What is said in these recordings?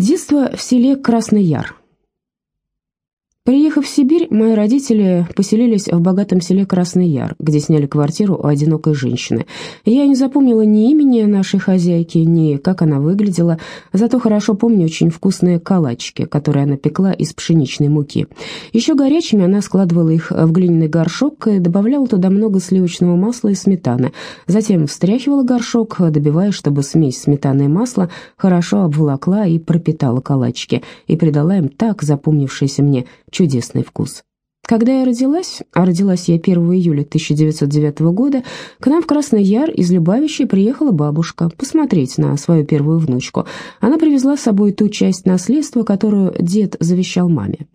Детство в селе Красный Яр. Приехав в Сибирь, мои родители поселились в богатом селе Красный Яр, где сняли квартиру у одинокой женщины. Я не запомнила ни имени нашей хозяйки, ни как она выглядела, зато хорошо помню очень вкусные калачики, которые она пекла из пшеничной муки. Еще горячими она складывала их в глиняный горшок и добавляла туда много сливочного масла и сметаны. Затем встряхивала горшок, добивая, чтобы смесь сметаны и масла хорошо обволокла и пропитала калачики, и придала им так запомнившийся мне чудесный вкус. Когда я родилась, а родилась я 1 июля 1909 года, к нам в Красный Яр из Любавичей приехала бабушка посмотреть на свою первую внучку. Она привезла с собой ту часть наследства, которую дед завещал маме.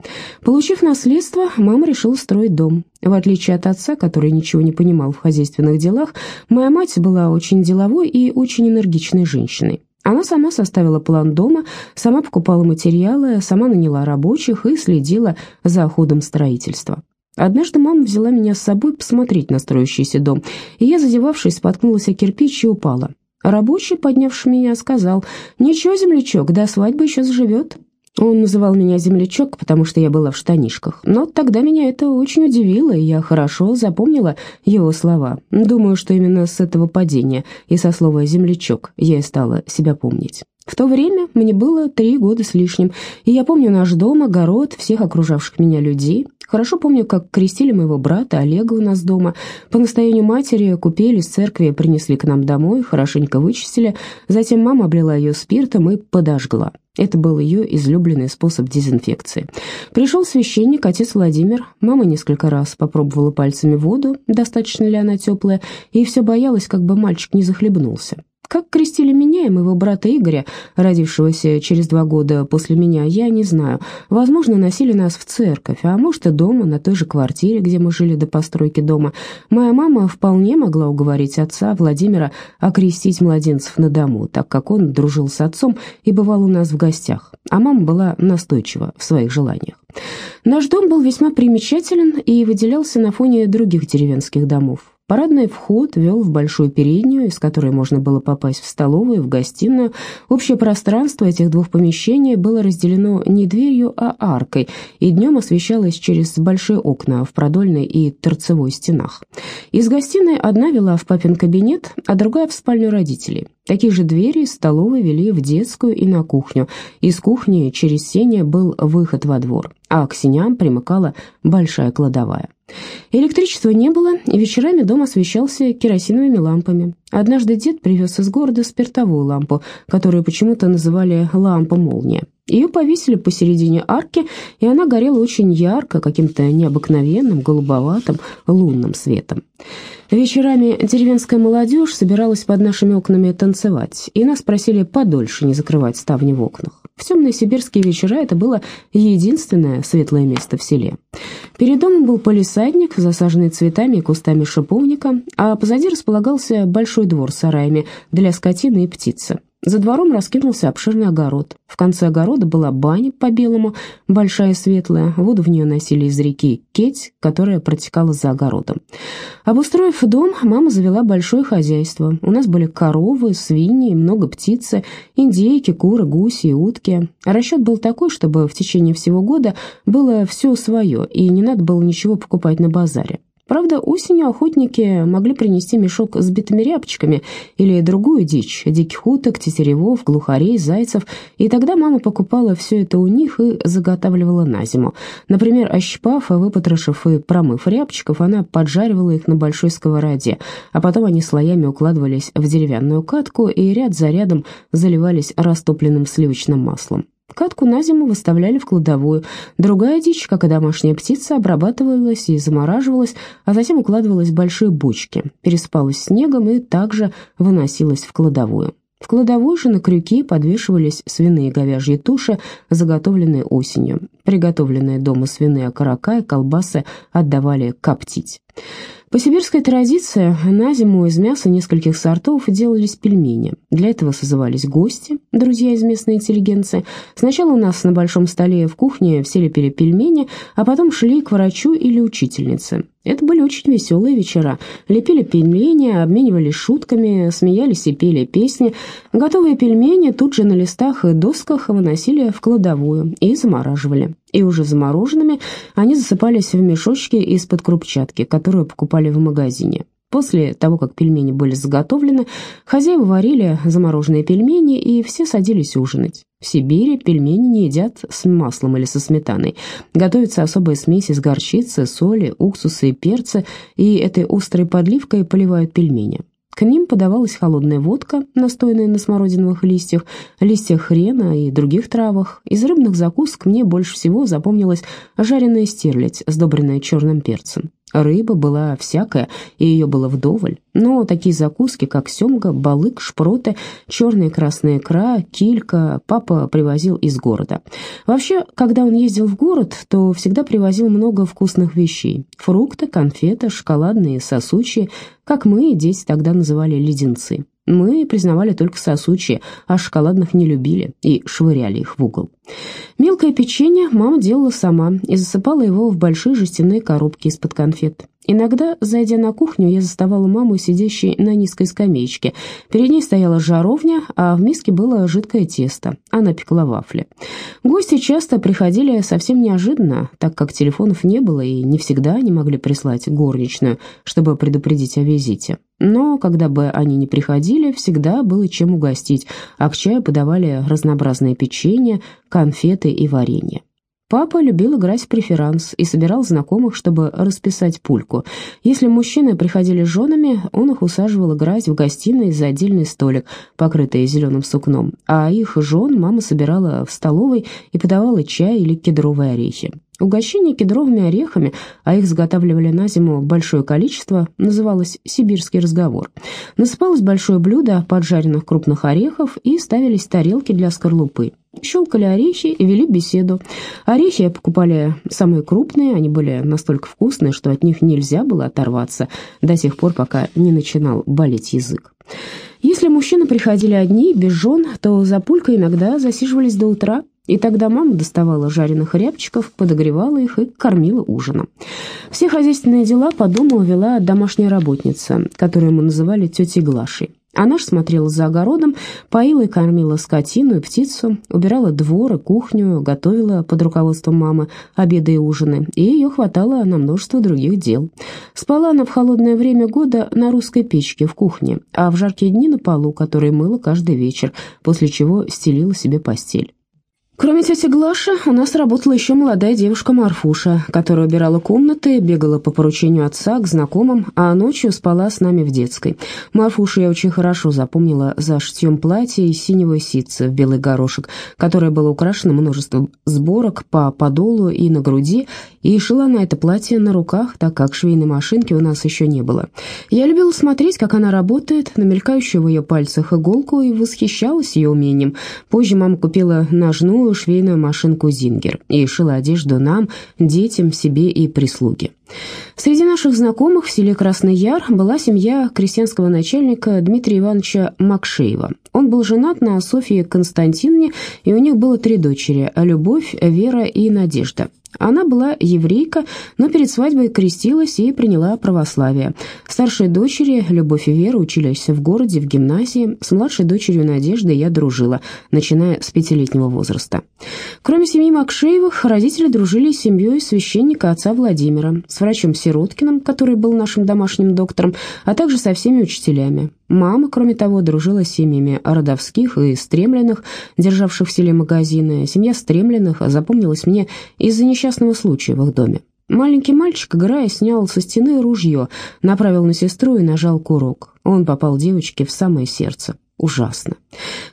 Получив наследство, мама решила строить дом. В отличие от отца, который ничего не понимал в хозяйственных делах, моя мать была очень деловой и очень энергичной женщиной. Она сама составила план дома, сама покупала материалы, сама наняла рабочих и следила за ходом строительства. Однажды мама взяла меня с собой посмотреть на строящийся дом, и я, задевавшись, споткнулась о кирпич и упала. Рабочий, поднявший меня, сказал, «Ничего, землячок, до свадьбы еще заживет». Он называл меня землячок, потому что я была в штанишках. Но тогда меня это очень удивило, и я хорошо запомнила его слова. Думаю, что именно с этого падения и со слова «землячок» я и стала себя помнить. В то время мне было три года с лишним, и я помню наш дом, огород, всех окружавших меня людей. Хорошо помню, как крестили моего брата Олега у нас дома. По настоянию матери купели с церкви, принесли к нам домой, хорошенько вычистили. Затем мама облила ее спиртом и подожгла. Это был ее излюбленный способ дезинфекции. Пришел священник, отец Владимир. Мама несколько раз попробовала пальцами воду, достаточно ли она теплая, и все боялась, как бы мальчик не захлебнулся. Как крестили меня и моего брата Игоря, родившегося через два года после меня, я не знаю. Возможно, носили нас в церковь, а может и дома, на той же квартире, где мы жили до постройки дома. Моя мама вполне могла уговорить отца Владимира окрестить младенцев на дому, так как он дружил с отцом и бывал у нас в гостях, а мама была настойчива в своих желаниях. Наш дом был весьма примечателен и выделялся на фоне других деревенских домов. Парадный вход вел в большую переднюю, из которой можно было попасть в столовую, в гостиную. Общее пространство этих двух помещений было разделено не дверью, а аркой, и днем освещалось через большие окна в продольной и торцевой стенах. Из гостиной одна вела в папин кабинет, а другая в спальню родителей. Такие же двери из столовой вели в детскую и на кухню. Из кухни через сене был выход во двор, а к сеням примыкала большая кладовая. Электричества не было, и вечерами дом освещался керосиновыми лампами. Однажды дед привез из города спиртовую лампу, которую почему-то называли «лампа-молния». Ее повесили посередине арки, и она горела очень ярко, каким-то необыкновенным, голубоватым, лунным светом. Вечерами деревенская молодежь собиралась под нашими окнами танцевать, и нас просили подольше не закрывать ставни в окнах. В темные сибирские вечера это было единственное светлое место в селе. Перед домом был полисадник, засаженный цветами и кустами шиповника, а позади располагался большой двор с сараями для скотины и птицы. За двором раскинулся обширный огород. В конце огорода была баня по-белому, большая светлая. Воду в нее носили из реки Кеть, которая протекала за огородом. Обустроив дом, мама завела большое хозяйство. У нас были коровы, свиньи, много птицы, индейки, куры, гуси и утки. Расчет был такой, чтобы в течение всего года было все свое, и не надо было ничего покупать на базаре. Правда, осенью охотники могли принести мешок с битыми рябчиками или другую дичь, диких уток, тетеревов, глухарей, зайцев, и тогда мама покупала все это у них и заготавливала на зиму. Например, ощипав, выпотрошив и промыв рябчиков, она поджаривала их на большой сковороде, а потом они слоями укладывались в деревянную катку и ряд за рядом заливались растопленным сливочным маслом. Катку на зиму выставляли в кладовую. Другая дичь, как и домашняя птица, обрабатывалась и замораживалась, а затем укладывалась в большие бочки, переспалась снегом и также выносилась в кладовую. В кладовой же на крюки подвешивались свиные говяжьи туши, заготовленные осенью. Приготовленные дома свиные окорока и колбасы отдавали коптить. По сибирской традиции на зиму из мяса нескольких сортов делались пельмени. Для этого созывались гости, друзья из местной интеллигенции. Сначала у нас на большом столе в кухне все лепили пельмени, а потом шли к врачу или учительнице. Это были очень веселые вечера. Лепили пельмени, обменивались шутками, смеялись и пели песни. Готовые пельмени тут же на листах и досках выносили в кладовую и замораживали. И уже замороженными они засыпались в мешочки из-под крупчатки, которую покупали в магазине. После того, как пельмени были заготовлены, хозяева варили замороженные пельмени, и все садились ужинать. В Сибири пельмени не едят с маслом или со сметаной. Готовится особая смесь из горчицы, соли, уксуса и перца, и этой острой подливкой поливают пельмени. К ним подавалась холодная водка, настойная на смородиновых листьях, листьях хрена и других травах. Из рыбных закусок мне больше всего запомнилась жареная стерлядь, сдобренная черным перцем. Рыба была всякая, и ее было вдоволь, но такие закуски, как семга, балык, шпроты, черная и красная икра, килька, папа привозил из города. Вообще, когда он ездил в город, то всегда привозил много вкусных вещей. Фрукты, конфеты, шоколадные, сосучие, как мы, дети, тогда называли леденцы. Мы признавали только сосучие, а шоколадных не любили и швыряли их в угол. Мелкое печенье мама делала сама и засыпала его в большие жестяные коробки из-под конфет. Иногда, зайдя на кухню, я заставала маму, сидящей на низкой скамеечке. Перед ней стояла жаровня, а в миске было жидкое тесто. Она пекла вафли. Гости часто приходили совсем неожиданно, так как телефонов не было и не всегда они могли прислать горничную, чтобы предупредить о визите. Но когда бы они не приходили, всегда было чем угостить, а к чаю подавали разнообразное печенье, конфеты и варенье. Папа любил играть в преферанс и собирал знакомых, чтобы расписать пульку. Если мужчины приходили с женами, он их усаживал играть в гостиной за отдельный столик, покрытый зеленым сукном, а их жен мама собирала в столовой и подавала чай или кедровые орехи. Угощение кедровыми орехами, а их заготавливали на зиму большое количество, называлось «сибирский разговор». Насыпалось большое блюдо поджаренных крупных орехов и ставились тарелки для скорлупы. Щелкали орехи и вели беседу. Орехи покупали самые крупные, они были настолько вкусные, что от них нельзя было оторваться до тех пор, пока не начинал болеть язык. Если мужчины приходили одни, без жен, то за пулькой иногда засиживались до утра, и тогда мама доставала жареных рябчиков, подогревала их и кормила ужином. Все хозяйственные дела по дому вела домашняя работница, которую мы называли тетей Глашей. Она ж смотрела за огородом, поила и кормила скотину и птицу, убирала двор и кухню, готовила под руководством мамы обеды и ужины, и ее хватало на множество других дел. Спала она в холодное время года на русской печке в кухне, а в жаркие дни на полу, который мыла каждый вечер, после чего стелила себе постель. Кроме тети Глаши, у нас работала еще молодая девушка Марфуша, которая убирала комнаты, бегала по поручению отца к знакомым, а ночью спала с нами в детской. Марфушу я очень хорошо запомнила за шитьем платья из синего ситца в белый горошек, которое было украшено множеством сборок по подолу и на груди, и шила на это платье на руках, так как швейной машинки у нас еще не было. Я любила смотреть, как она работает, на мелькающую в ее пальцах иголку, и восхищалась ее умением. Позже мама купила новую швейную машинку «Зингер» и шила одежду нам, детям, себе и прислуге. Среди наших знакомых в селе Красный Яр была семья крестьянского начальника Дмитрия Ивановича Макшеева. Он был женат на Софье Константиновне, и у них было три дочери – Любовь, Вера и Надежда. Она была еврейка, но перед свадьбой крестилась и приняла православие. Старшие дочери, Любовь и Вера, учились в городе, в гимназии. С младшей дочерью Надеждой я дружила, начиная с пятилетнего возраста. Кроме семьи Макшеевых, родители дружили с семьей священника отца Владимира, с врачом Сироткиным, который был нашим домашним доктором, а также со всеми учителями. Мама, кроме того, дружила с семьями Родовских и Стремленных, державших в селе магазины. Семья Стремленных запомнилась мне из-за несчастного случая в их доме. Маленький мальчик, играя, снял со стены ружье, направил на сестру и нажал курок. Он попал девочке в самое сердце. Ужасно.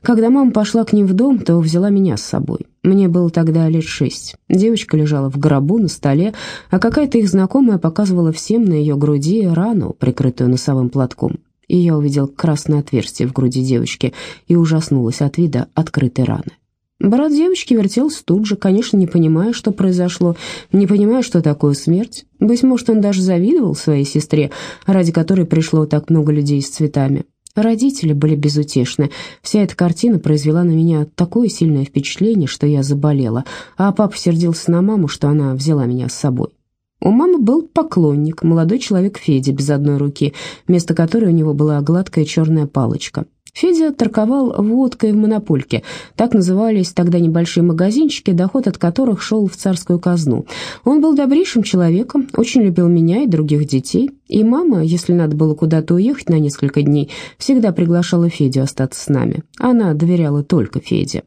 Когда мама пошла к ним в дом, то взяла меня с собой. Мне было тогда лет шесть. Девочка лежала в гробу на столе, а какая-то их знакомая показывала всем на ее груди рану, прикрытую носовым платком и я увидел красное отверстие в груди девочки и ужаснулась от вида открытой раны. Брат девочки вертелся тут же, конечно, не понимая, что произошло, не понимая, что такое смерть. Быть может, он даже завидовал своей сестре, ради которой пришло так много людей с цветами. Родители были безутешны. Вся эта картина произвела на меня такое сильное впечатление, что я заболела, а папа сердился на маму, что она взяла меня с собой. У мамы был поклонник, молодой человек Федя без одной руки, вместо которой у него была гладкая черная палочка. Федя торговал водкой в монопольке. Так назывались тогда небольшие магазинчики, доход от которых шел в царскую казну. Он был добрейшим человеком, очень любил меня и других детей. И мама, если надо было куда-то уехать на несколько дней, всегда приглашала Федю остаться с нами. Она доверяла только Феде.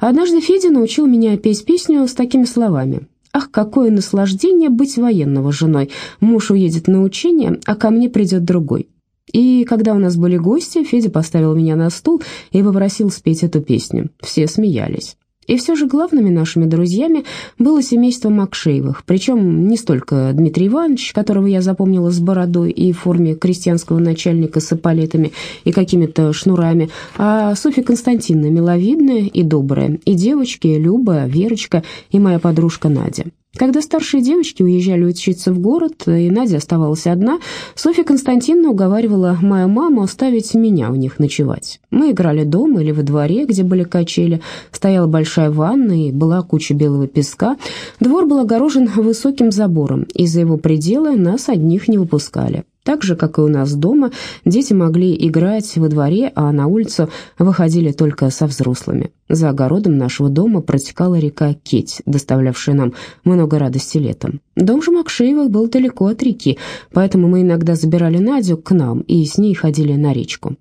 Однажды Федя научил меня петь песню с такими словами. «Ах, какое наслаждение быть военного женой! Муж уедет на учение, а ко мне придет другой». И когда у нас были гости, Федя поставил меня на стул и попросил спеть эту песню. Все смеялись. И все же главными нашими друзьями было семейство Макшеевых, причем не столько Дмитрий Иванович, которого я запомнила с бородой и в форме крестьянского начальника с эполетами и какими-то шнурами, а Софья Константиновна миловидная и добрая, и девочки Люба, Верочка и моя подружка Надя. Когда старшие девочки уезжали учиться в город, и Надя оставалась одна, Софья Константиновна уговаривала мою маму оставить меня у них ночевать. Мы играли дома или во дворе, где были качели, стояла большая ванна и была куча белого песка. Двор был огорожен высоким забором, и за его пределы нас одних не выпускали. Так же, как и у нас дома, дети могли играть во дворе, а на улицу выходили только со взрослыми. За огородом нашего дома протекала река Кеть, доставлявшая нам много радости летом. Дом же Макшеевых был далеко от реки, поэтому мы иногда забирали Надю к нам и с ней ходили на речку.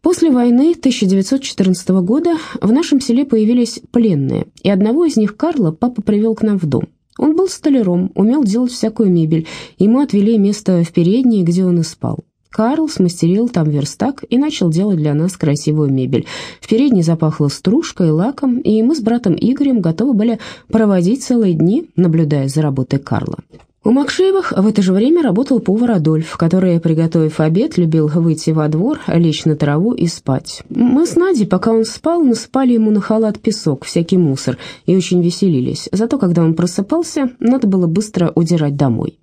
После войны 1914 года в нашем селе появились пленные, и одного из них, Карла, папа привел к нам в дом. Он был столяром, умел делать всякую мебель. Ему отвели место в передней, где он и спал. Карл смастерил там верстак и начал делать для нас красивую мебель. В передней запахло стружкой, лаком, и мы с братом Игорем готовы были проводить целые дни, наблюдая за работой Карла. У Макшеевых в это же время работал повар Адольф, который, приготовив обед, любил выйти во двор, лечь на траву и спать. Мы с Надей, пока он спал, насыпали ему на халат песок, всякий мусор, и очень веселились. Зато, когда он просыпался, надо было быстро удирать домой.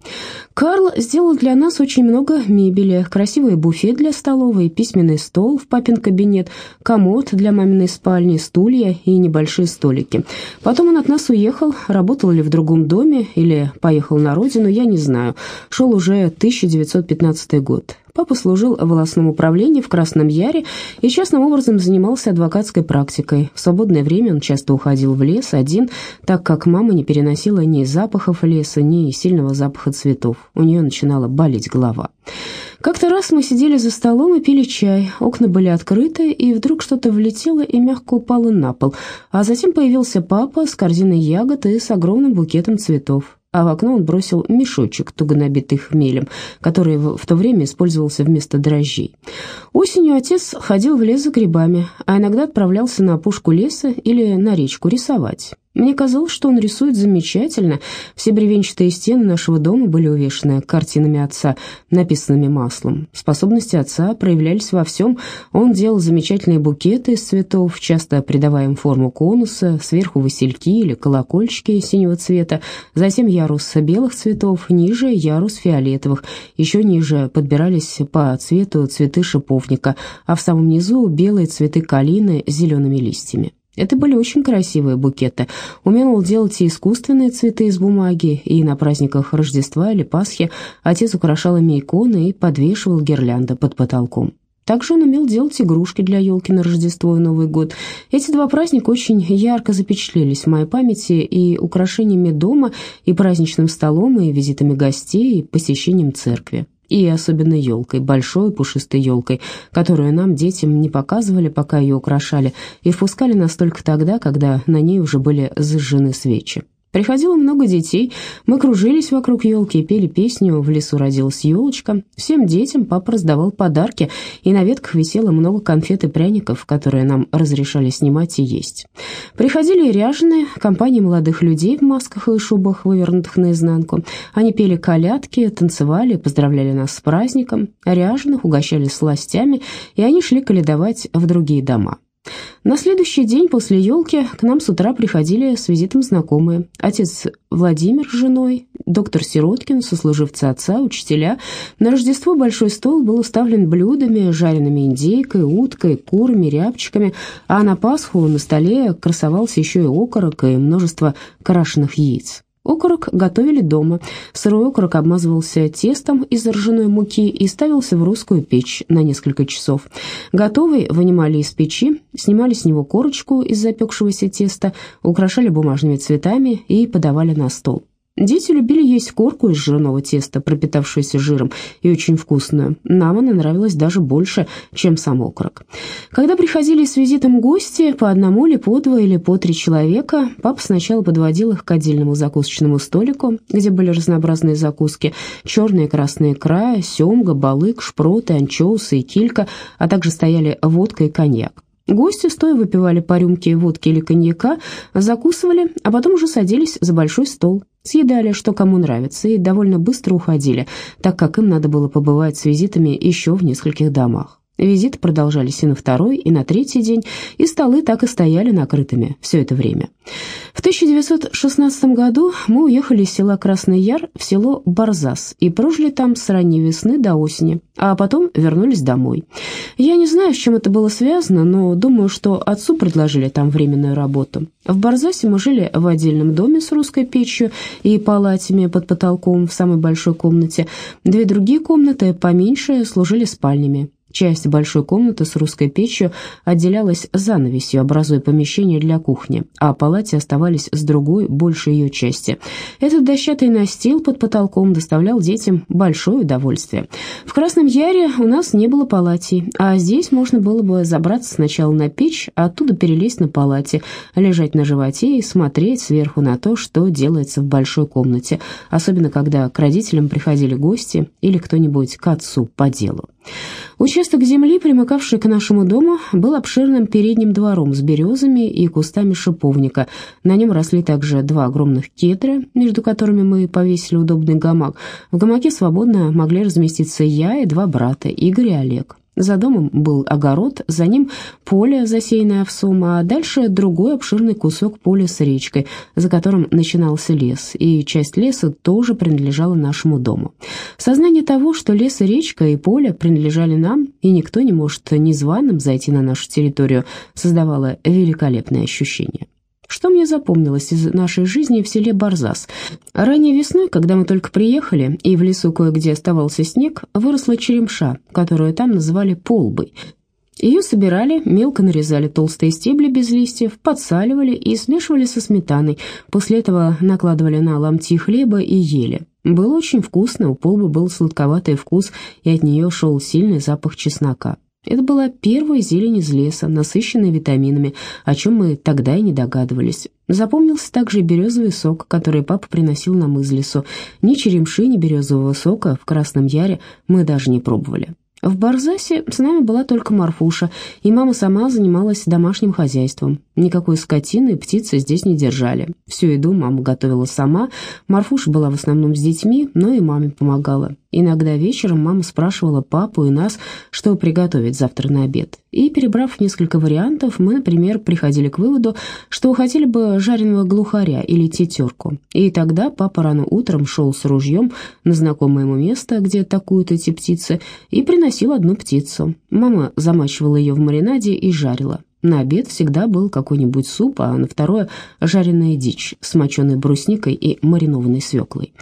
Карл сделал для нас очень много мебели, красивый буфет для столовой, письменный стол в папин кабинет, комод для маминой спальни, стулья и небольшие столики. Потом он от нас уехал, работал ли в другом доме или поехал на родину, я не знаю. Шел уже 1915 год. Папа служил в волосном управлении в Красном Яре и частным образом занимался адвокатской практикой. В свободное время он часто уходил в лес один, так как мама не переносила ни запахов леса, ни сильного запаха цветов. У нее начинала болеть голова. Как-то раз мы сидели за столом и пили чай. Окна были открыты, и вдруг что-то влетело и мягко упало на пол. А затем появился папа с корзиной ягод и с огромным букетом цветов а в окно он бросил мешочек, туго набитый хмелем, который в то время использовался вместо дрожжей. Осенью отец ходил в лес за грибами, а иногда отправлялся на опушку леса или на речку рисовать. Мне казалось, что он рисует замечательно. Все бревенчатые стены нашего дома были увешаны картинами отца, написанными маслом. Способности отца проявлялись во всем. Он делал замечательные букеты из цветов, часто придавая им форму конуса, сверху васильки или колокольчики синего цвета, затем ярус белых цветов, ниже ярус фиолетовых, еще ниже подбирались по цвету цветы шиповника, а в самом низу белые цветы калины с зелеными листьями. Это были очень красивые букеты. Умел делать и искусственные цветы из бумаги, и на праздниках Рождества или Пасхи отец украшал ими иконы и подвешивал гирлянды под потолком. Также он умел делать игрушки для елки на Рождество и Новый год. Эти два праздника очень ярко запечатлелись в моей памяти и украшениями дома, и праздничным столом, и визитами гостей, и посещением церкви и особенно елкой, большой пушистой елкой, которую нам, детям, не показывали, пока ее украшали, и впускали нас только тогда, когда на ней уже были зажжены свечи. Приходило много детей, мы кружились вокруг елки пели песню «В лесу родилась елочка». Всем детям папа раздавал подарки, и на ветках висело много конфет и пряников, которые нам разрешали снимать и есть. Приходили ряженые, компании молодых людей в масках и шубах, вывернутых наизнанку. Они пели колядки, танцевали, поздравляли нас с праздником. Ряженых угощали сластями, и они шли каледовать в другие дома. На следующий день после елки к нам с утра приходили с визитом знакомые. Отец Владимир с женой, доктор Сироткин, сослуживцы отца, учителя. На Рождество большой стол был уставлен блюдами, жареными индейкой, уткой, курами, рябчиками, а на Пасху на столе красовался еще и окорок и множество крашеных яиц. Окорок готовили дома. Сырой окорок обмазывался тестом из ржаной муки и ставился в русскую печь на несколько часов. Готовый вынимали из печи, снимали с него корочку из запекшегося теста, украшали бумажными цветами и подавали на стол. Дети любили есть корку из жирного теста, пропитавшуюся жиром, и очень вкусную. Нам она нравилась даже больше, чем сам окорок. Когда приходили с визитом гости, по одному или по два или по три человека, папа сначала подводил их к отдельному закусочному столику, где были разнообразные закуски, черные и красные края, семга, балык, шпроты, анчоусы и килька, а также стояли водка и коньяк. Гости стоя выпивали по рюмке водки или коньяка, закусывали, а потом уже садились за большой стол. Съедали, что кому нравится, и довольно быстро уходили, так как им надо было побывать с визитами еще в нескольких домах. Визиты продолжались и на второй, и на третий день, и столы так и стояли накрытыми все это время. В 1916 году мы уехали из села Красный Яр в село Барзас и прожили там с ранней весны до осени, а потом вернулись домой. Я не знаю, с чем это было связано, но думаю, что отцу предложили там временную работу. В Барзасе мы жили в отдельном доме с русской печью и палатами под потолком в самой большой комнате. Две другие комнаты, поменьше, служили спальнями. Часть большой комнаты с русской печью отделялась занавесью, образуя помещение для кухни, а палати оставались с другой, большей ее части. Этот дощатый настил под потолком доставлял детям большое удовольствие. В Красном Яре у нас не было палатей, а здесь можно было бы забраться сначала на печь, а оттуда перелезть на палате, лежать на животе и смотреть сверху на то, что делается в большой комнате, особенно когда к родителям приходили гости или кто-нибудь к отцу по делу. Участок земли, примыкавший к нашему дому, был обширным передним двором с березами и кустами шиповника. На нем росли также два огромных кедра, между которыми мы повесили удобный гамак. В гамаке свободно могли разместиться я и два брата, Игорь и Олег. За домом был огород, за ним поле, засеянное овсом, а дальше другой обширный кусок поля с речкой, за которым начинался лес, и часть леса тоже принадлежала нашему дому. Сознание того, что лес и речка и поле принадлежали нам, и никто не может незваным зайти на нашу территорию, создавало великолепное ощущение. Что мне запомнилось из нашей жизни в селе Барзас? Ранней весной, когда мы только приехали, и в лесу кое-где оставался снег, выросла черемша, которую там называли полбой. Ее собирали, мелко нарезали толстые стебли без листьев, подсаливали и смешивали со сметаной. После этого накладывали на ломти хлеба и ели. Было очень вкусно, у полбы был сладковатый вкус, и от нее шел сильный запах чеснока. Это была первая зелень из леса, насыщенная витаминами, о чем мы тогда и не догадывались. Запомнился также березовый сок, который папа приносил нам из лесу. Ни черемши, ни березового сока в Красном Яре мы даже не пробовали. В Барзасе с нами была только Марфуша, и мама сама занималась домашним хозяйством. Никакой скотины и птицы здесь не держали. Всю еду мама готовила сама, Марфуша была в основном с детьми, но и маме помогала. Иногда вечером мама спрашивала папу и нас, что приготовить завтра на обед. И, перебрав несколько вариантов, мы, например, приходили к выводу, что хотели бы жареного глухаря или тетерку. И тогда папа рано утром шел с ружьем на знакомое ему место, где такую-то эти птицы, и приносил одну птицу. Мама замачивала ее в маринаде и жарила. На обед всегда был какой-нибудь суп, а на второе – жареная дичь с моченой брусникой и маринованной свеклой.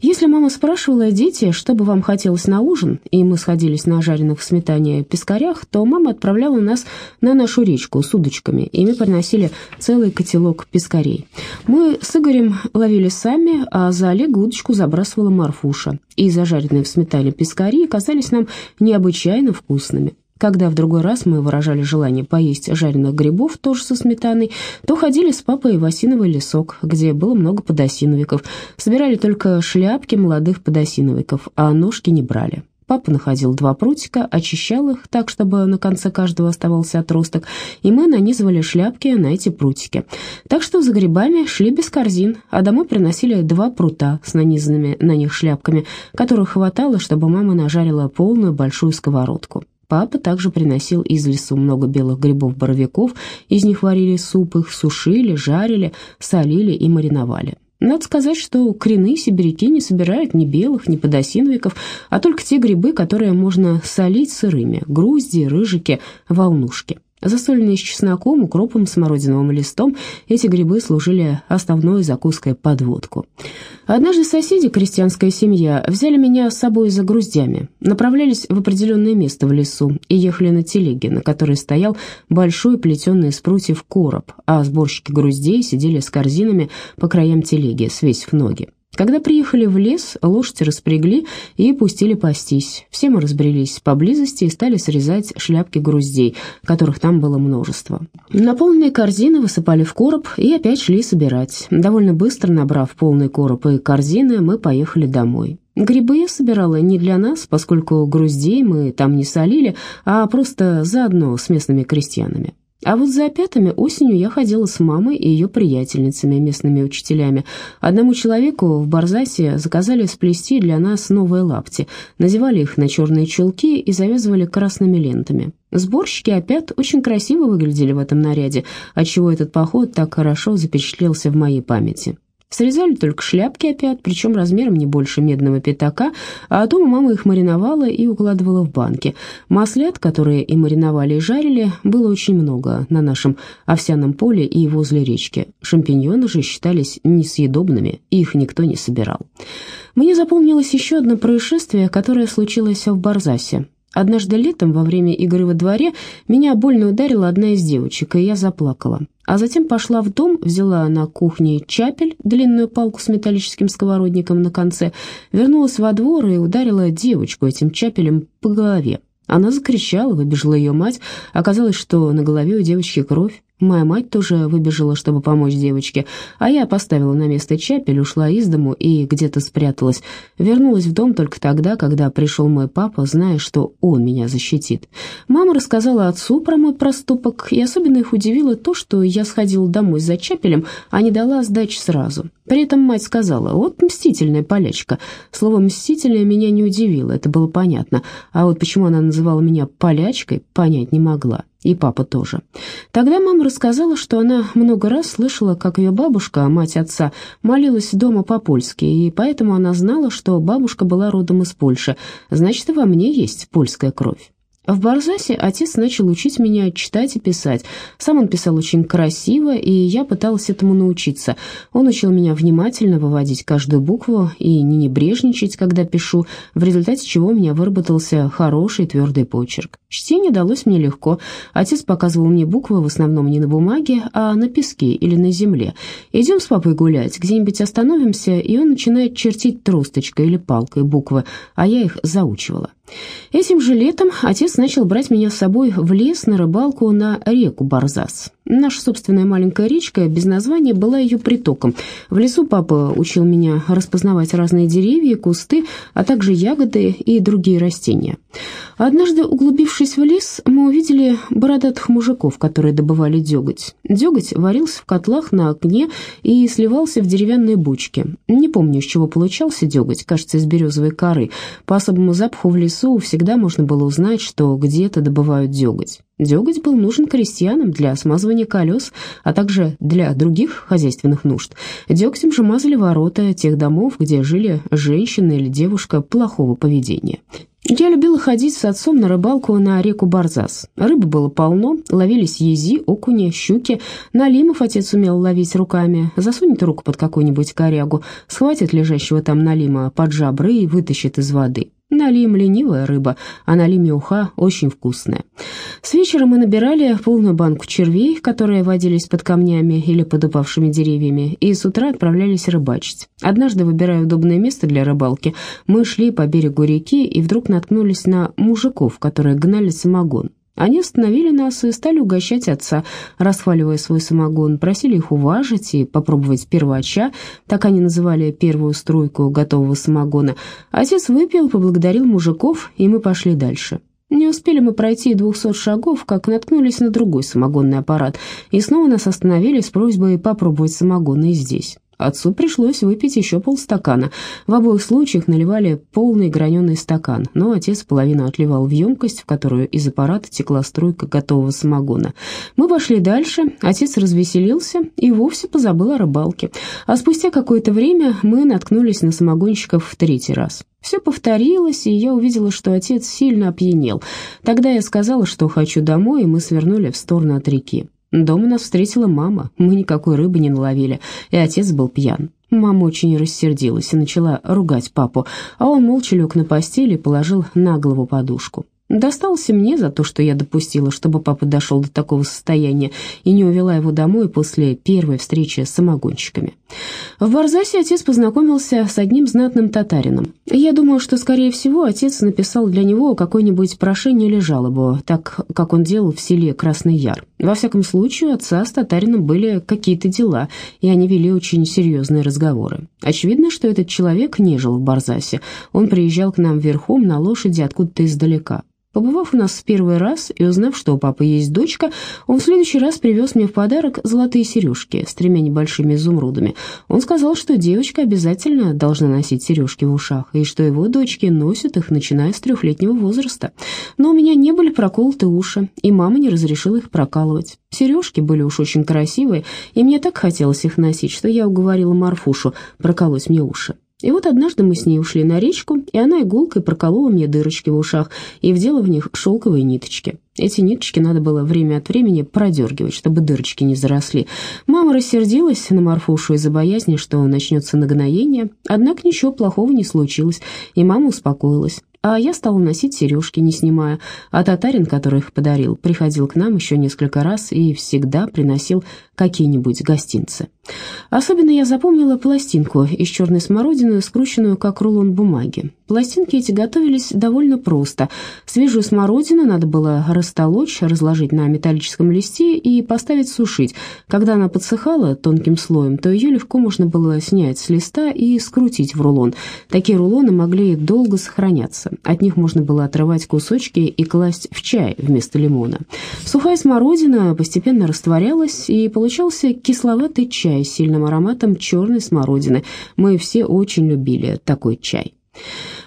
Если мама спрашивала о дети, что бы вам хотелось на ужин, и мы сходились на жареных в сметане пескарях, то мама отправляла нас на нашу речку с удочками, и мы приносили целый котелок пескарей. Мы с Игорем ловили сами, а за Олега удочку забрасывала Марфуша, и зажаренные в сметане пескари казались нам необычайно вкусными. Когда в другой раз мы выражали желание поесть жареных грибов, тоже со сметаной, то ходили с папой в осиновый лесок, где было много подосиновиков. Собирали только шляпки молодых подосиновиков, а ножки не брали. Папа находил два прутика, очищал их так, чтобы на конце каждого оставался отросток, и мы нанизывали шляпки на эти прутики. Так что за грибами шли без корзин, а домой приносили два прута с нанизанными на них шляпками, которых хватало, чтобы мама нажарила полную большую сковородку. Папа также приносил из лесу много белых грибов-боровиков, из них варили суп, их сушили, жарили, солили и мариновали. Надо сказать, что коренные сибиряки не собирают ни белых, ни подосиновиков, а только те грибы, которые можно солить сырыми – грузди, рыжики, волнушки. Засоленные с чесноком, укропом, смородиновым листом, эти грибы служили основной закуской под водку. Однажды соседи, крестьянская семья, взяли меня с собой за груздями, направлялись в определенное место в лесу и ехали на телеге, на которой стоял большой плетеный из прутьев короб, а сборщики груздей сидели с корзинами по краям телеги, свесив ноги. Когда приехали в лес, лошадь распрягли и пустили пастись. Все мы разбрелись поблизости и стали срезать шляпки груздей, которых там было множество. Наполненные корзины высыпали в короб и опять шли собирать. Довольно быстро, набрав полный короб и корзины, мы поехали домой. Грибы я собирала не для нас, поскольку груздей мы там не солили, а просто заодно с местными крестьянами. А вот за опятами осенью я ходила с мамой и ее приятельницами, местными учителями. Одному человеку в Барзасе заказали сплести для нас новые лапти, надевали их на черные чулки и завязывали красными лентами. Сборщики опять очень красиво выглядели в этом наряде, отчего этот поход так хорошо запечатлелся в моей памяти. Срезали только шляпки опять, причем размером не больше медного пятака, а дома мама их мариновала и укладывала в банки. Маслят, которые и мариновали, и жарили, было очень много на нашем овсяном поле и возле речки. Шампиньоны же считались несъедобными, и их никто не собирал. Мне запомнилось еще одно происшествие, которое случилось в Барзасе. Однажды летом во время игры во дворе меня больно ударила одна из девочек, и я заплакала. А затем пошла в дом, взяла на кухне чапель, длинную палку с металлическим сковородником на конце, вернулась во двор и ударила девочку этим чапелем по голове. Она закричала, выбежала ее мать. Оказалось, что на голове у девочки кровь. Моя мать тоже выбежала, чтобы помочь девочке, а я поставила на место чапель, ушла из дому и где-то спряталась. Вернулась в дом только тогда, когда пришел мой папа, зная, что он меня защитит. Мама рассказала отцу про мой проступок, и особенно их удивило то, что я сходила домой за чапелем, а не дала сдачи сразу. При этом мать сказала, вот мстительная полячка. Слово «мстительная» меня не удивило, это было понятно, а вот почему она называла меня полячкой, понять не могла и папа тоже. Тогда мама рассказала, что она много раз слышала, как ее бабушка, мать отца, молилась дома по-польски, и поэтому она знала, что бабушка была родом из Польши, значит, во мне есть польская кровь. В Барзасе отец начал учить меня читать и писать. Сам он писал очень красиво, и я пыталась этому научиться. Он учил меня внимательно выводить каждую букву и не небрежничать, когда пишу, в результате чего у меня выработался хороший твердый почерк. Чтение далось мне легко. Отец показывал мне буквы в основном не на бумаге, а на песке или на земле. Идем с папой гулять, где-нибудь остановимся, и он начинает чертить тросточкой или палкой буквы, а я их заучивала. Этим же летом отец начал брать меня с собой в лес на рыбалку на реку Барзас. Наша собственная маленькая речка без названия была ее притоком. В лесу папа учил меня распознавать разные деревья кусты, а также ягоды и другие растения. Однажды, углубившись в лес, мы увидели бородатых мужиков, которые добывали деготь. Деготь варился в котлах на огне и сливался в деревянные бочки. Не помню, из чего получался деготь, кажется, из березовой коры. По особому запаху в лесу всегда можно было узнать, что где-то добывают деготь. Деготь был нужен крестьянам для смазывания колес, а также для других хозяйственных нужд. Дегтем же мазали ворота тех домов, где жили женщина или девушка плохого поведения. Я любила ходить с отцом на рыбалку на реку Барзас. Рыбы было полно, ловились ези, окуни, щуки. Налимов отец умел ловить руками. Засунет руку под какую-нибудь корягу, схватит лежащего там налима под жабры и вытащит из воды. Налим ленивая рыба, а налим уха очень вкусная. С вечера мы набирали полную банку червей, которые водились под камнями или под упавшими деревьями, и с утра отправлялись рыбачить. Однажды, выбирая удобное место для рыбалки, мы шли по берегу реки и вдруг наткнулись на мужиков, которые гнали самогон. Они остановили нас и стали угощать отца, расхваливая свой самогон, просили их уважить и попробовать первача, так они называли первую струйку готового самогона. Отец выпил, поблагодарил мужиков, и мы пошли дальше. Не успели мы пройти двухсот шагов, как наткнулись на другой самогонный аппарат, и снова нас остановили с просьбой попробовать самогон и здесь. Отцу пришлось выпить еще полстакана. В обоих случаях наливали полный граненый стакан, но отец половину отливал в емкость, в которую из аппарата текла струйка готового самогона. Мы пошли дальше, отец развеселился и вовсе позабыл о рыбалке. А спустя какое-то время мы наткнулись на самогонщиков в третий раз. Все повторилось, и я увидела, что отец сильно опьянел. Тогда я сказала, что хочу домой, и мы свернули в сторону от реки. Дома нас встретила мама, мы никакой рыбы не наловили, и отец был пьян. Мама очень рассердилась и начала ругать папу, а он молча лег на постели и положил на голову подушку. Достался мне за то, что я допустила, чтобы папа дошел до такого состояния и не увела его домой после первой встречи с самогонщиками. В Барзасе отец познакомился с одним знатным татарином. Я думаю, что, скорее всего, отец написал для него какое-нибудь прошение или жалобу, так как он делал в селе Красный Яр. Во всяком случае, у отца с татарином были какие-то дела, и они вели очень серьезные разговоры. Очевидно, что этот человек не жил в Барзасе. Он приезжал к нам верхом на лошади откуда-то издалека. Побывав у нас в первый раз и узнав, что у папы есть дочка, он в следующий раз привез мне в подарок золотые сережки с тремя небольшими изумрудами. Он сказал, что девочка обязательно должна носить сережки в ушах, и что его дочки носят их, начиная с трехлетнего возраста. Но у меня не были проколоты уши, и мама не разрешила их прокалывать. Сережки были уж очень красивые, и мне так хотелось их носить, что я уговорила Марфушу проколоть мне уши. И вот однажды мы с ней ушли на речку, и она иголкой проколола мне дырочки в ушах и вдела в них шелковые ниточки. Эти ниточки надо было время от времени продергивать, чтобы дырочки не заросли. Мама рассердилась на Марфушу из-за боязни, что начнется нагноение, однако ничего плохого не случилось, и мама успокоилась. А я стала носить сережки, не снимая, а татарин, который их подарил, приходил к нам еще несколько раз и всегда приносил какие-нибудь гостинцы. Особенно я запомнила пластинку из черной смородины, скрученную как рулон бумаги. Пластинки эти готовились довольно просто. Свежую смородину надо было растолочь, разложить на металлическом листе и поставить сушить. Когда она подсыхала тонким слоем, то ее легко можно было снять с листа и скрутить в рулон. Такие рулоны могли долго сохраняться. От них можно было отрывать кусочки и класть в чай вместо лимона. Сухая смородина постепенно растворялась, и получался кисловатый чай с сильным ароматом черной смородины. Мы все очень любили такой чай.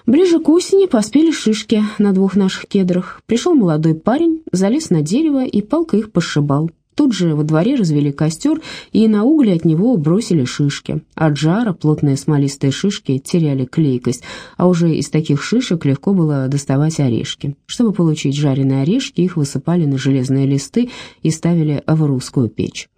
Ближе к осени поспели шишки на двух наших кедрах. Пришел молодой парень, залез на дерево и палкой их пошибал. Тут же во дворе развели костер и на угли от него бросили шишки. От жара плотные смолистые шишки теряли клейкость, а уже из таких шишек легко было доставать орешки. Чтобы получить жареные орешки, их высыпали на железные листы и ставили в русскую печь.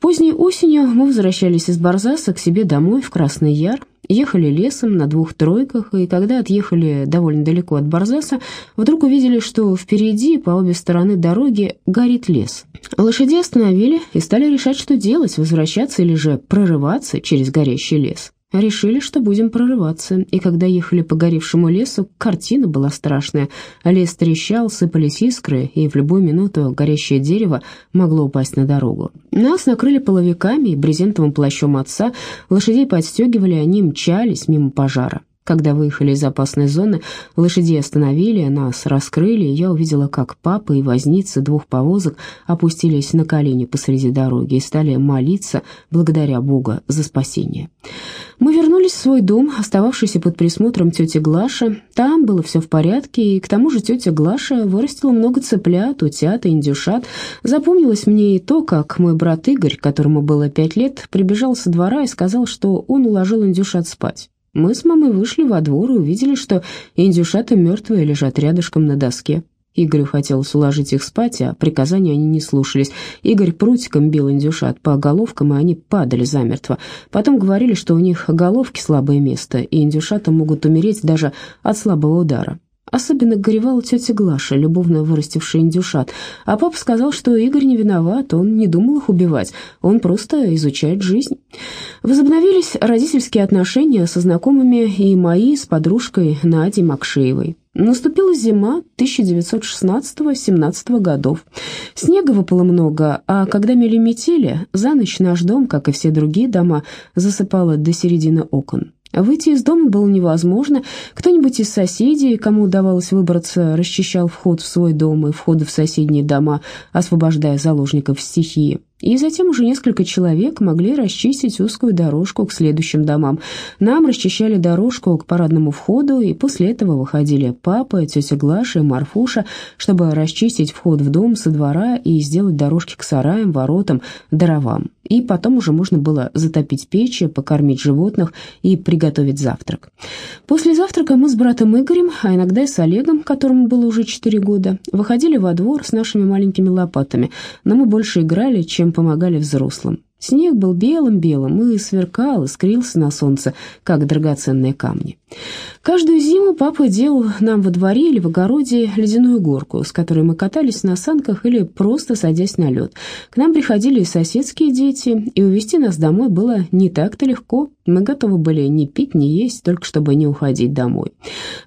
Поздней осенью мы возвращались из Барзаса к себе домой в Красный Яр, Ехали лесом на двух тройках, и когда отъехали довольно далеко от Барзаса, вдруг увидели, что впереди, по обе стороны дороги, горит лес. Лошади остановили и стали решать, что делать, возвращаться или же прорываться через горящий лес. Решили, что будем прорываться, и когда ехали по горевшему лесу, картина была страшная. Лес трещал, сыпались искры, и в любую минуту горящее дерево могло упасть на дорогу. Нас накрыли половиками и брезентовым плащом отца, лошадей подстегивали, они мчались мимо пожара. Когда выехали из опасной зоны, лошадей остановили, нас раскрыли, и я увидела, как папа и возницы двух повозок опустились на колени посреди дороги и стали молиться благодаря Бога за спасение. Мы вернулись в свой дом, остававшийся под присмотром тети Глаши. Там было все в порядке, и к тому же тетя Глаша вырастила много цыплят, утят и индюшат. Запомнилось мне и то, как мой брат Игорь, которому было пять лет, прибежал со двора и сказал, что он уложил индюшат спать. Мы с мамой вышли во двор и увидели, что индюшата мертвые лежат рядышком на доске. Игорю хотелось уложить их спать, а приказания они не слушались. Игорь прутиком бил индюшат по головкам, и они падали замертво. Потом говорили, что у них головки слабое место, и индюшата могут умереть даже от слабого удара. Особенно горевала тетя Глаша, любовно вырастившая индюшат. А папа сказал, что Игорь не виноват, он не думал их убивать, он просто изучает жизнь. Возобновились родительские отношения со знакомыми и мои с подружкой Надей Макшеевой. Наступила зима 1916-17 годов. Снега выпало много, а когда мели метели, за ночь наш дом, как и все другие дома, засыпало до середины окон. Выйти из дома было невозможно. Кто-нибудь из соседей, кому удавалось выбраться, расчищал вход в свой дом и входы в соседние дома, освобождая заложников стихии. И затем уже несколько человек могли расчистить узкую дорожку к следующим домам. Нам расчищали дорожку к парадному входу, и после этого выходили папа, тетя Глаша и Марфуша, чтобы расчистить вход в дом со двора и сделать дорожки к сараям, воротам, дровам. И потом уже можно было затопить печи, покормить животных и приготовить завтрак. После завтрака мы с братом Игорем, а иногда и с Олегом, которому было уже 4 года, выходили во двор с нашими маленькими лопатами, но мы больше играли, чем помогали взрослым. Снег был белым-белым и сверкал, искрился на солнце, как драгоценные камни. Каждую зиму папа делал нам во дворе или в огороде ледяную горку, с которой мы катались на санках или просто садясь на лед. К нам приходили и соседские дети, и увезти нас домой было не так-то легко. Мы готовы были не пить, не есть, только чтобы не уходить домой.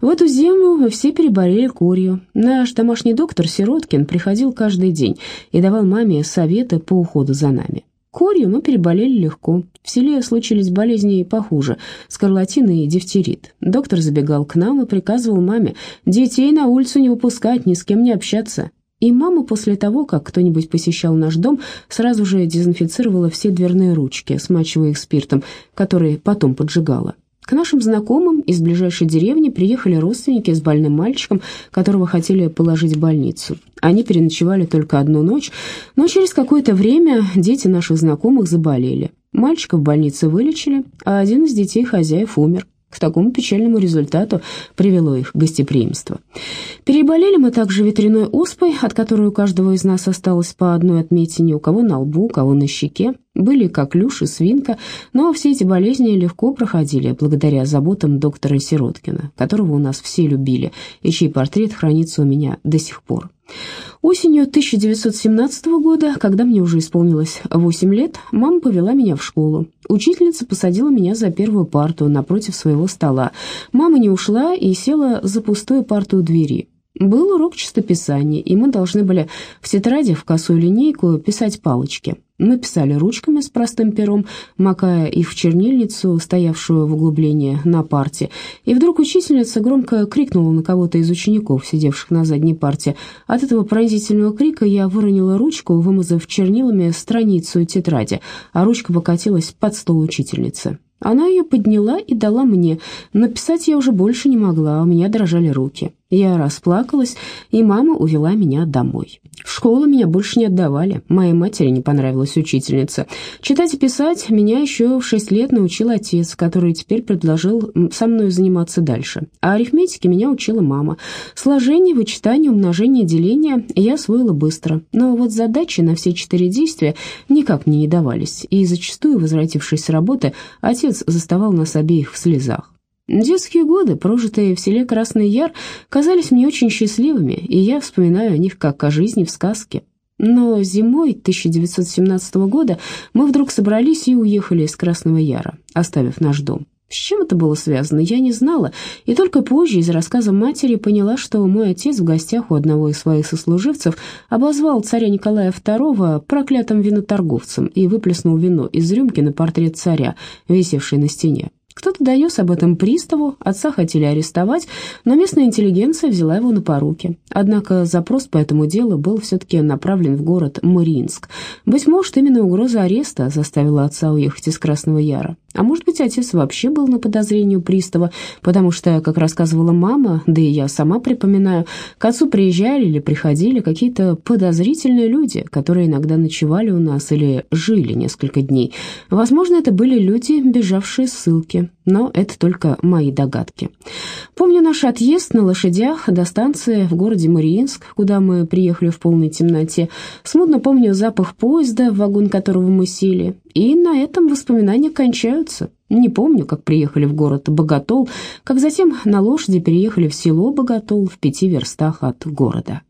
В эту зиму мы все переболели курью. Наш домашний доктор Сироткин приходил каждый день и давал маме советы по уходу за нами. Корью мы переболели легко. В селе случились болезни похуже – скарлатина и дифтерит. Доктор забегал к нам и приказывал маме детей на улицу не выпускать, ни с кем не общаться. И мама после того, как кто-нибудь посещал наш дом, сразу же дезинфицировала все дверные ручки, смачивая их спиртом, который потом поджигала. К нашим знакомым из ближайшей деревни приехали родственники с больным мальчиком, которого хотели положить в больницу. Они переночевали только одну ночь, но через какое-то время дети наших знакомых заболели. Мальчика в больнице вылечили, а один из детей хозяев умер. К такому печальному результату привело их гостеприимство. Переболели мы также ветряной оспой, от которой у каждого из нас осталось по одной отметине, у кого на лбу, у кого на щеке. Были коклюш и свинка, но все эти болезни легко проходили благодаря заботам доктора Сироткина, которого у нас все любили и чей портрет хранится у меня до сих пор. Осенью 1917 года, когда мне уже исполнилось 8 лет, мама повела меня в школу. Учительница посадила меня за первую парту напротив своего стола. Мама не ушла и села за пустую парту у двери. Был урок чистописания, и мы должны были в тетради в косую линейку писать палочки. Мы писали ручками с простым пером, макая их в чернильницу, стоявшую в углублении на парте. И вдруг учительница громко крикнула на кого-то из учеников, сидевших на задней парте. От этого пронзительного крика я выронила ручку, вымазав чернилами страницу тетради, а ручка покатилась под стол учительницы. Она ее подняла и дала мне, но писать я уже больше не могла, у меня дрожали руки. Я расплакалась, и мама увела меня домой. В школу меня больше не отдавали, моей матери не понравилась учительница. Читать и писать меня еще в шесть лет научил отец, который теперь предложил со мной заниматься дальше. А арифметике меня учила мама. Сложение, вычитание, умножение, деление я освоила быстро. Но вот задачи на все четыре действия никак мне не давались, и зачастую, возвратившись с работы, отец заставал нас обеих в слезах. Детские годы, прожитые в селе Красный Яр, казались мне очень счастливыми, и я вспоминаю о них как о жизни в сказке. Но зимой 1917 года мы вдруг собрались и уехали из Красного Яра, оставив наш дом. С чем это было связано, я не знала, и только позже из рассказа матери поняла, что мой отец в гостях у одного из своих сослуживцев обозвал царя Николая II проклятым виноторговцем и выплеснул вино из рюмки на портрет царя, висевший на стене. Кто-то донес об этом приставу, отца хотели арестовать, но местная интеллигенция взяла его на поруки. Однако запрос по этому делу был все-таки направлен в город Мариинск. Быть может, именно угроза ареста заставила отца уехать из Красного Яра. А может быть, отец вообще был на подозрении у пристава, потому что, как рассказывала мама, да и я сама припоминаю, к отцу приезжали или приходили какие-то подозрительные люди, которые иногда ночевали у нас или жили несколько дней. Возможно, это были люди, бежавшие ссылки, но это только мои догадки. Помню наш отъезд на лошадях до станции в городе Мариинск, куда мы приехали в полной темноте. Смутно помню запах поезда, в вагон которого мы сели, и на этом воспоминания кончаются. Не помню, как приехали в город Боготол, как затем на лошади переехали в село Боготол в пяти верстах от города.